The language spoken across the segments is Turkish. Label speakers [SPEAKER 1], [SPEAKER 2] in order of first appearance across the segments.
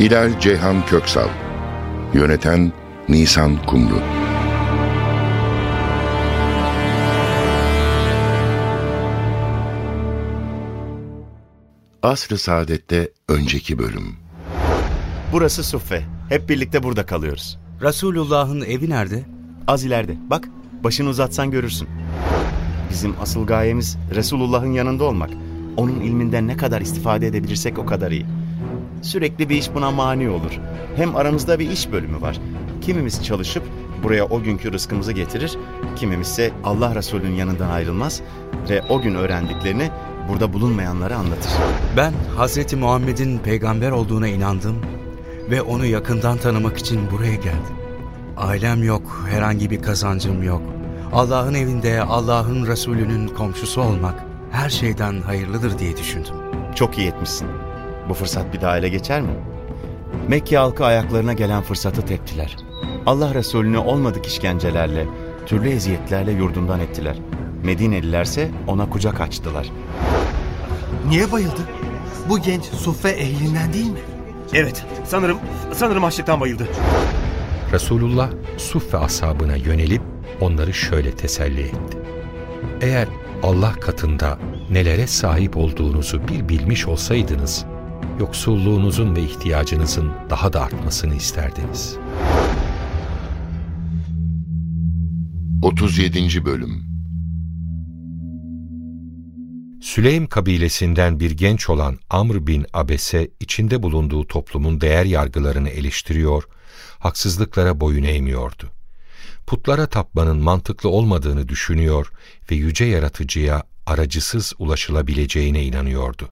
[SPEAKER 1] Hilal Ceyhan Köksal Yöneten Nisan Kumru Asr-ı Saadet'te önceki bölüm
[SPEAKER 2] Burası Suffe. Hep birlikte burada kalıyoruz.
[SPEAKER 3] Resulullah'ın evi nerede?
[SPEAKER 2] Az ileride. Bak, başını uzatsan görürsün. Bizim asıl gayemiz Resulullah'ın yanında olmak. Onun ilminden ne kadar istifade edebilirsek o kadar iyi. Sürekli bir iş buna mani olur. Hem aramızda bir iş bölümü var. Kimimiz çalışıp buraya o günkü rızkımızı getirir, kimimizse Allah Resulü'nün yanından ayrılmaz ve o gün öğrendiklerini burada bulunmayanlara anlatır.
[SPEAKER 3] Ben Hazreti Muhammed'in peygamber olduğuna inandım ve onu yakından tanımak için buraya geldim. Ailem yok, herhangi bir kazancım yok. Allah'ın evinde Allah'ın Resulü'nün komşusu olmak her şeyden hayırlıdır diye düşündüm.
[SPEAKER 2] Çok iyi etmişsin. Bu fırsat bir daha ele geçer mi? Mekke halkı ayaklarına gelen fırsatı teptiler. Allah Resulü'nü olmadık işkencelerle, türlü eziyetlerle yurdundan ettiler. Medinelilerse ona kucak açtılar.
[SPEAKER 4] Niye bayıldı? Bu genç suffe ehlinden değil mi?
[SPEAKER 5] Evet, sanırım sanırım açlıktan bayıldı.
[SPEAKER 6] Resulullah Suffe ashabına yönelip onları şöyle teselli etti. Eğer Allah katında nelere sahip olduğunuzu bir bilmiş olsaydınız, yoksulluğunuzun ve ihtiyacınızın daha da artmasını isterdiniz.
[SPEAKER 1] 37. Bölüm
[SPEAKER 6] Süleym kabilesinden bir genç olan Amr bin Abese içinde bulunduğu toplumun değer yargılarını eleştiriyor, haksızlıklara boyun eğmiyordu. Putlara tapmanın mantıklı olmadığını düşünüyor ve yüce yaratıcıya aracısız ulaşılabileceğine inanıyordu.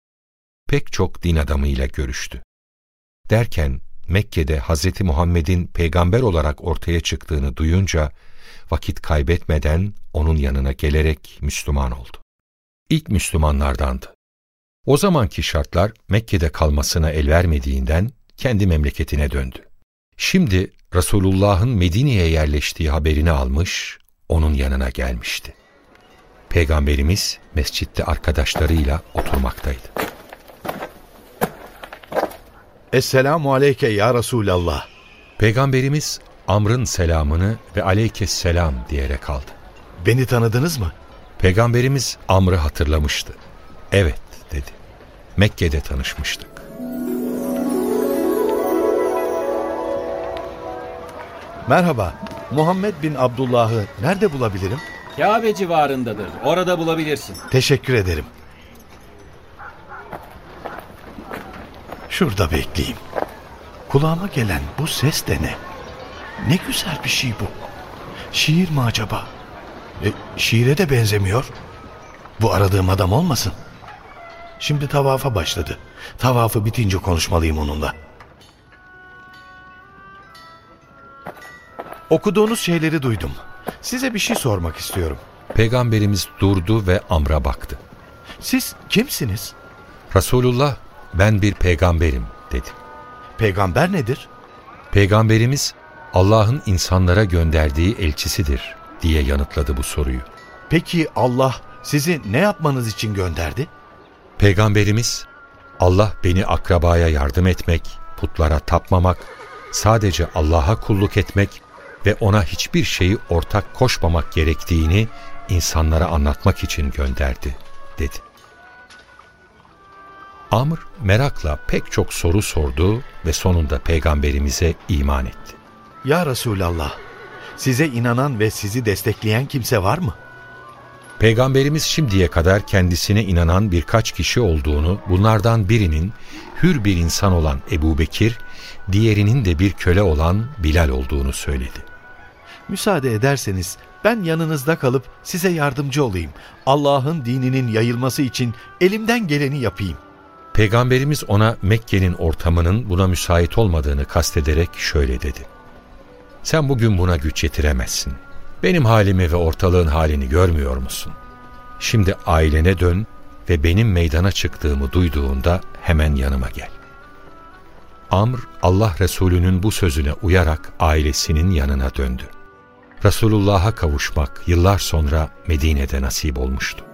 [SPEAKER 6] Pek çok din adamıyla görüştü. Derken Mekke'de Hz. Muhammed'in peygamber olarak ortaya çıktığını duyunca vakit kaybetmeden onun yanına gelerek Müslüman oldu. İlk Müslümanlardandı. O zamanki şartlar Mekke'de kalmasına el vermediğinden kendi memleketine döndü. Şimdi Resulullah'ın Medine'ye yerleştiği haberini almış, onun yanına gelmişti. Peygamberimiz mescitte arkadaşlarıyla oturmaktaydı.
[SPEAKER 7] Esselamu aleyke ya Resulallah.
[SPEAKER 6] Peygamberimiz Amr'ın selamını ve aleykes selam diyerek aldı.
[SPEAKER 7] Beni tanıdınız mı?
[SPEAKER 6] Peygamberimiz Amr'ı hatırlamıştı. Evet dedi. Mekke'de tanışmıştık.
[SPEAKER 7] Merhaba. Muhammed bin Abdullah'ı nerede bulabilirim?
[SPEAKER 8] Kabe civarındadır. Orada bulabilirsin.
[SPEAKER 7] Teşekkür ederim. Şurada bekleyeyim. Kulağıma gelen bu ses de ne? Ne güzel bir şey bu. Şiir mi acaba? E, şiire de benzemiyor. Bu aradığım adam olmasın. Şimdi tavafa başladı. Tavafı bitince konuşmalıyım onunla. Okuduğunuz şeyleri duydum. Size bir şey sormak istiyorum.
[SPEAKER 6] Peygamberimiz durdu ve Amr'a baktı.
[SPEAKER 7] Siz kimsiniz?
[SPEAKER 6] Resulullah ben bir peygamberim dedi.
[SPEAKER 7] Peygamber nedir?
[SPEAKER 6] Peygamberimiz Allah'ın insanlara gönderdiği elçisidir diye yanıtladı bu soruyu.
[SPEAKER 7] Peki Allah sizi ne yapmanız için gönderdi?
[SPEAKER 6] Peygamberimiz Allah beni akrabaya yardım etmek, putlara tapmamak, sadece Allah'a kulluk etmek ve ona hiçbir şeyi ortak koşmamak gerektiğini insanlara anlatmak için gönderdi, dedi. Amr merakla pek çok soru sordu ve sonunda peygamberimize iman etti.
[SPEAKER 7] Ya Resulallah, size inanan ve sizi destekleyen kimse var mı?
[SPEAKER 6] Peygamberimiz şimdiye kadar kendisine inanan birkaç kişi olduğunu, bunlardan birinin hür bir insan olan Ebu Bekir, diğerinin de bir köle olan Bilal olduğunu söyledi.
[SPEAKER 7] Müsaade ederseniz ben yanınızda kalıp size yardımcı olayım. Allah'ın dininin yayılması için elimden geleni yapayım.
[SPEAKER 6] Peygamberimiz ona Mekke'nin ortamının buna müsait olmadığını kastederek şöyle dedi. Sen bugün buna güç yetiremezsin. Benim halimi ve ortalığın halini görmüyor musun? Şimdi ailene dön ve benim meydana çıktığımı duyduğunda hemen yanıma gel. Amr, Allah Resulü'nün bu sözüne uyarak ailesinin yanına döndü. Resulullah'a kavuşmak yıllar sonra Medine'de nasip olmuştu.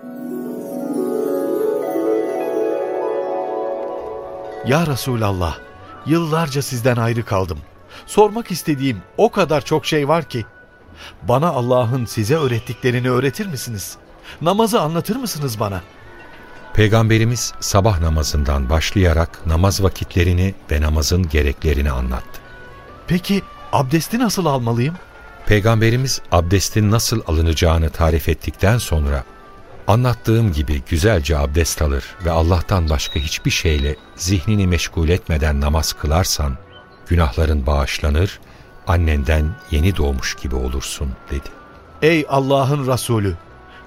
[SPEAKER 7] Ya Resulallah, yıllarca sizden ayrı kaldım. Sormak istediğim o kadar çok şey var ki. Bana Allah'ın size öğrettiklerini öğretir misiniz? Namazı anlatır mısınız bana?
[SPEAKER 6] Peygamberimiz sabah namazından başlayarak namaz vakitlerini ve namazın gereklerini anlattı.
[SPEAKER 7] Peki abdesti nasıl almalıyım?
[SPEAKER 6] Peygamberimiz abdestin nasıl alınacağını tarif ettikten sonra anlattığım gibi güzelce abdest alır ve Allah'tan başka hiçbir şeyle zihnini meşgul etmeden namaz kılarsan günahların bağışlanır, annenden yeni doğmuş gibi olursun dedi.
[SPEAKER 7] Ey Allah'ın Resulü!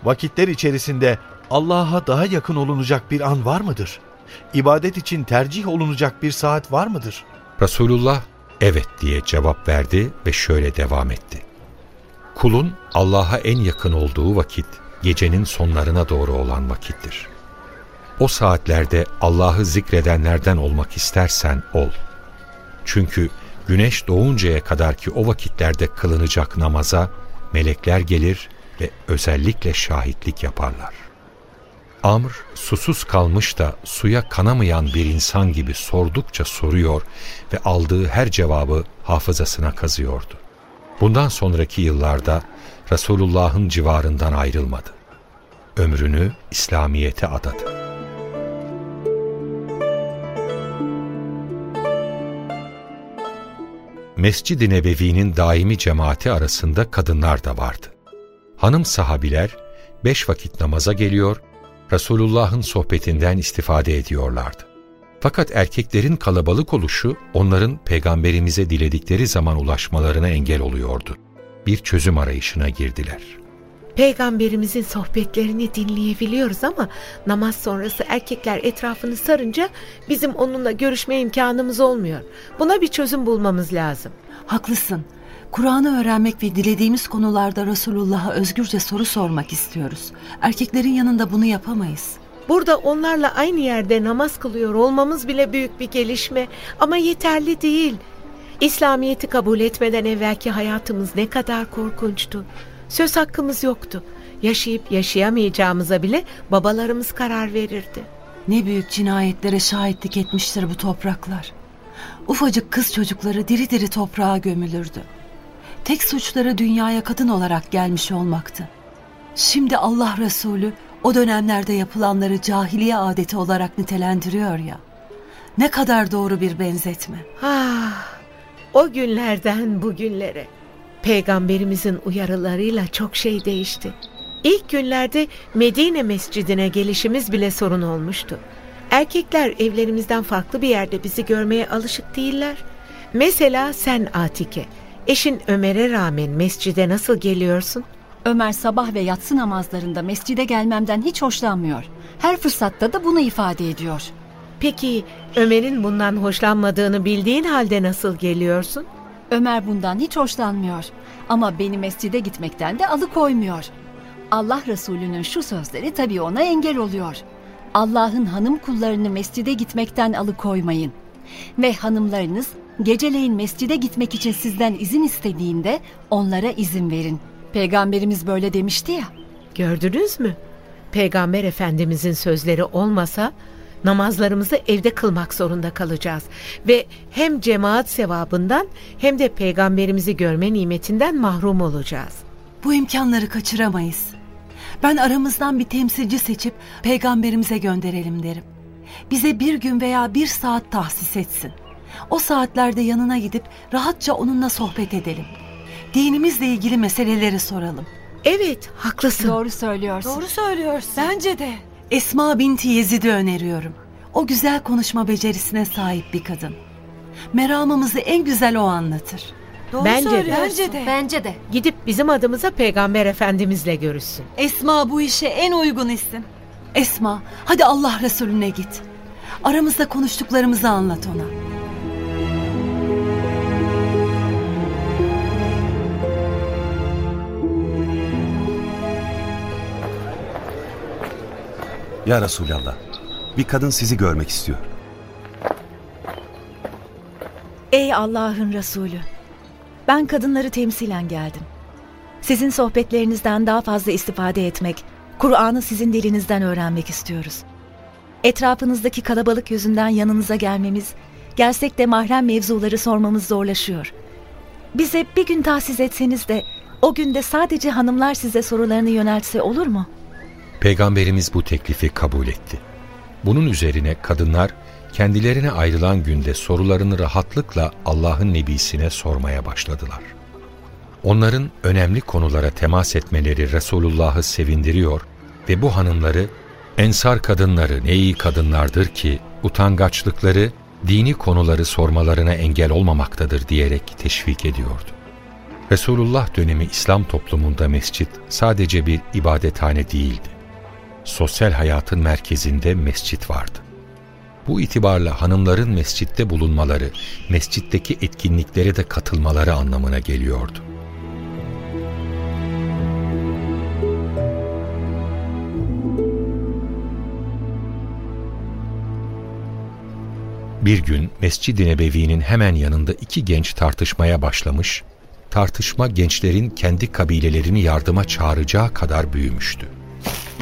[SPEAKER 7] Vakitler içerisinde Allah'a daha yakın olunacak bir an var mıdır? İbadet için tercih olunacak bir saat var mıdır?
[SPEAKER 6] Resulullah evet diye cevap verdi ve şöyle devam etti. Kulun Allah'a en yakın olduğu vakit gecenin sonlarına doğru olan vakittir. O saatlerde Allah'ı zikredenlerden olmak istersen ol. Çünkü güneş doğuncaya kadar ki o vakitlerde kılınacak namaza melekler gelir ve özellikle şahitlik yaparlar. Amr susuz kalmış da suya kanamayan bir insan gibi sordukça soruyor ve aldığı her cevabı hafızasına kazıyordu. Bundan sonraki yıllarda Resulullah'ın civarından ayrılmadı. Ömrünü İslamiyet'e adadı. Mescid-i Nebevi'nin daimi cemaati arasında kadınlar da vardı. Hanım sahabiler beş vakit namaza geliyor, Resulullah'ın sohbetinden istifade ediyorlardı. Fakat erkeklerin kalabalık oluşu onların peygamberimize diledikleri zaman ulaşmalarına engel oluyordu. Bir çözüm arayışına girdiler.
[SPEAKER 9] Peygamberimizin sohbetlerini dinleyebiliyoruz ama namaz sonrası erkekler etrafını sarınca bizim onunla görüşme imkanımız olmuyor. Buna bir çözüm bulmamız lazım.
[SPEAKER 10] Haklısın. Kur'an'ı öğrenmek ve dilediğimiz konularda Resulullah'a özgürce soru sormak istiyoruz. Erkeklerin yanında bunu yapamayız.
[SPEAKER 9] Burada onlarla aynı yerde namaz kılıyor olmamız bile büyük bir gelişme ama yeterli değil. İslamiyet'i kabul etmeden evvelki hayatımız ne kadar korkunçtu. Söz hakkımız yoktu. Yaşayıp yaşayamayacağımıza bile babalarımız karar verirdi.
[SPEAKER 10] Ne büyük cinayetlere şahitlik etmiştir bu topraklar. Ufacık kız çocukları diri diri toprağa gömülürdü. Tek suçları dünyaya kadın olarak gelmiş olmaktı. Şimdi Allah Resulü o dönemlerde yapılanları cahiliye adeti olarak nitelendiriyor ya. Ne kadar doğru bir benzetme.
[SPEAKER 9] Ah, o günlerden bugünlere. Peygamberimizin uyarılarıyla çok şey değişti. İlk günlerde Medine mescidine gelişimiz bile sorun olmuştu. Erkekler evlerimizden farklı bir yerde bizi görmeye alışık değiller. Mesela sen Atike, eşin Ömer'e rağmen mescide nasıl geliyorsun?
[SPEAKER 11] Ömer sabah ve yatsı namazlarında mescide gelmemden hiç hoşlanmıyor. Her fırsatta da bunu ifade ediyor.
[SPEAKER 9] Peki Ömer'in bundan hoşlanmadığını bildiğin halde nasıl geliyorsun?
[SPEAKER 11] Ömer bundan hiç hoşlanmıyor ama beni mescide gitmekten de alıkoymuyor. Allah Resulü'nün şu sözleri tabii ona engel oluyor. Allah'ın hanım kullarını mescide gitmekten alıkoymayın. Ve hanımlarınız geceleyin mescide gitmek için sizden izin istediğinde onlara izin verin. Peygamberimiz böyle demişti ya.
[SPEAKER 9] Gördünüz mü? Peygamber Efendimizin sözleri olmasa namazlarımızı evde kılmak zorunda kalacağız ve hem cemaat sevabından hem de peygamberimizi görme nimetinden mahrum olacağız.
[SPEAKER 10] Bu imkanları kaçıramayız. Ben aramızdan bir temsilci seçip peygamberimize gönderelim derim. Bize bir gün veya bir saat tahsis etsin. O saatlerde yanına gidip rahatça onunla sohbet edelim. Dinimizle ilgili meseleleri soralım.
[SPEAKER 9] Evet, haklısın.
[SPEAKER 11] Doğru söylüyorsun.
[SPEAKER 10] Doğru söylüyorsun. Bence de. Esma binti Yezid'i öneriyorum. O güzel konuşma becerisine sahip bir kadın. Meramımızı en güzel o anlatır.
[SPEAKER 9] Doğru bence de.
[SPEAKER 10] Bence de.
[SPEAKER 11] Bence de.
[SPEAKER 9] Gidip bizim adımıza Peygamber Efendimizle görüşsün.
[SPEAKER 10] Esma bu işe en uygun isim. Esma, hadi Allah Resulüne git. Aramızda konuştuklarımızı anlat ona.
[SPEAKER 12] Ya Resulallah, bir kadın sizi görmek istiyor.
[SPEAKER 13] Ey Allah'ın Resulü! Ben kadınları temsilen geldim. Sizin sohbetlerinizden daha fazla istifade etmek, Kur'an'ı sizin dilinizden öğrenmek istiyoruz. Etrafınızdaki kalabalık yüzünden yanınıza gelmemiz, gelsek de mahrem mevzuları sormamız zorlaşıyor. Bize bir gün tahsis etseniz de o günde sadece hanımlar size sorularını yöneltse olur mu?
[SPEAKER 6] Peygamberimiz bu teklifi kabul etti. Bunun üzerine kadınlar kendilerine ayrılan günde sorularını rahatlıkla Allah'ın nebisine sormaya başladılar. Onların önemli konulara temas etmeleri Resulullah'ı sevindiriyor ve bu hanımları ensar kadınları ne iyi kadınlardır ki utangaçlıkları dini konuları sormalarına engel olmamaktadır diyerek teşvik ediyordu. Resulullah dönemi İslam toplumunda mescit sadece bir ibadethane değildi. Sosyal hayatın merkezinde mescit vardı. Bu itibarla hanımların mescitte bulunmaları, mescitteki etkinliklere de katılmaları anlamına geliyordu. Bir gün Mescid-i Nebevi'nin hemen yanında iki genç tartışmaya başlamış, tartışma gençlerin kendi kabilelerini yardıma çağıracağı kadar büyümüştü.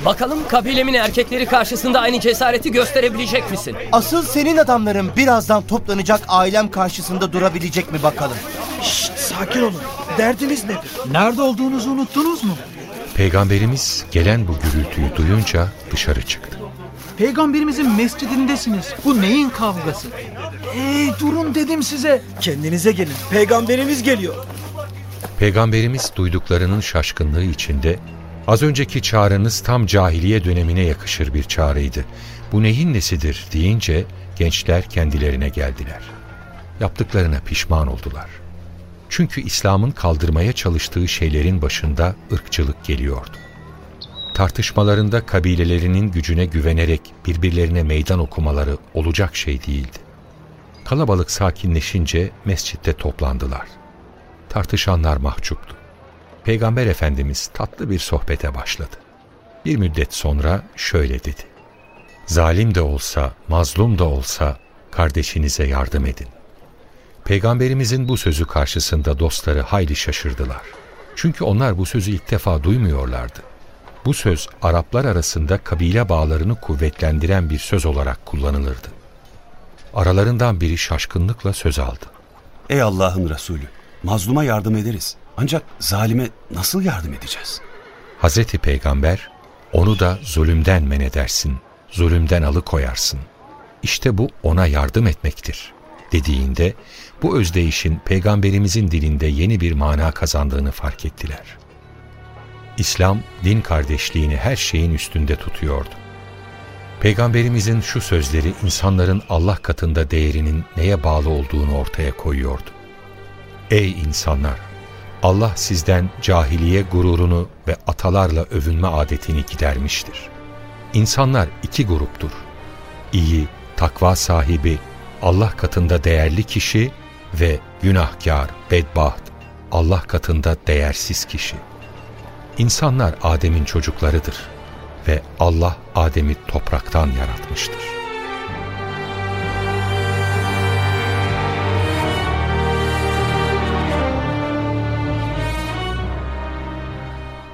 [SPEAKER 14] Bakalım kabilemin erkekleri karşısında aynı cesareti gösterebilecek misin?
[SPEAKER 15] Asıl senin adamların birazdan toplanacak ailem karşısında durabilecek mi bakalım?
[SPEAKER 4] Şşt sakin olun. Derdiniz nedir? Nerede olduğunuzu unuttunuz mu?
[SPEAKER 6] Peygamberimiz gelen bu gürültüyü duyunca dışarı çıktı.
[SPEAKER 4] Peygamberimizin mescidindesiniz. Bu neyin kavgası? Ey durun dedim size. Kendinize gelin. Peygamberimiz geliyor.
[SPEAKER 6] Peygamberimiz duyduklarının şaşkınlığı içinde az önceki çağrınız tam cahiliye dönemine yakışır bir çağrıydı. Bu neyin nesidir deyince gençler kendilerine geldiler. Yaptıklarına pişman oldular. Çünkü İslam'ın kaldırmaya çalıştığı şeylerin başında ırkçılık geliyordu. Tartışmalarında kabilelerinin gücüne güvenerek birbirlerine meydan okumaları olacak şey değildi. Kalabalık sakinleşince mescitte toplandılar. Tartışanlar mahcuptu. Peygamber Efendimiz tatlı bir sohbete başladı. Bir müddet sonra şöyle dedi. Zalim de olsa, mazlum da olsa kardeşinize yardım edin. Peygamberimizin bu sözü karşısında dostları hayli şaşırdılar. Çünkü onlar bu sözü ilk defa duymuyorlardı. Bu söz Araplar arasında kabile bağlarını kuvvetlendiren bir söz olarak kullanılırdı. Aralarından biri şaşkınlıkla söz aldı.
[SPEAKER 12] Ey Allah'ın Resulü, mazluma yardım ederiz. Ancak zalime nasıl yardım edeceğiz?
[SPEAKER 6] Hazreti Peygamber, onu da zulümden men edersin, zulümden alıkoyarsın. İşte bu ona yardım etmektir dediğinde bu özdeyişin peygamberimizin dilinde yeni bir mana kazandığını fark ettiler. İslam din kardeşliğini her şeyin üstünde tutuyordu. Peygamberimizin şu sözleri insanların Allah katında değerinin neye bağlı olduğunu ortaya koyuyordu. Ey insanlar! Allah sizden cahiliye gururunu ve atalarla övünme adetini gidermiştir. İnsanlar iki gruptur. İyi, takva sahibi, Allah katında değerli kişi ve günahkar, bedbaht, Allah katında değersiz kişi. İnsanlar Adem'in çocuklarıdır ve Allah Adem'i topraktan yaratmıştır.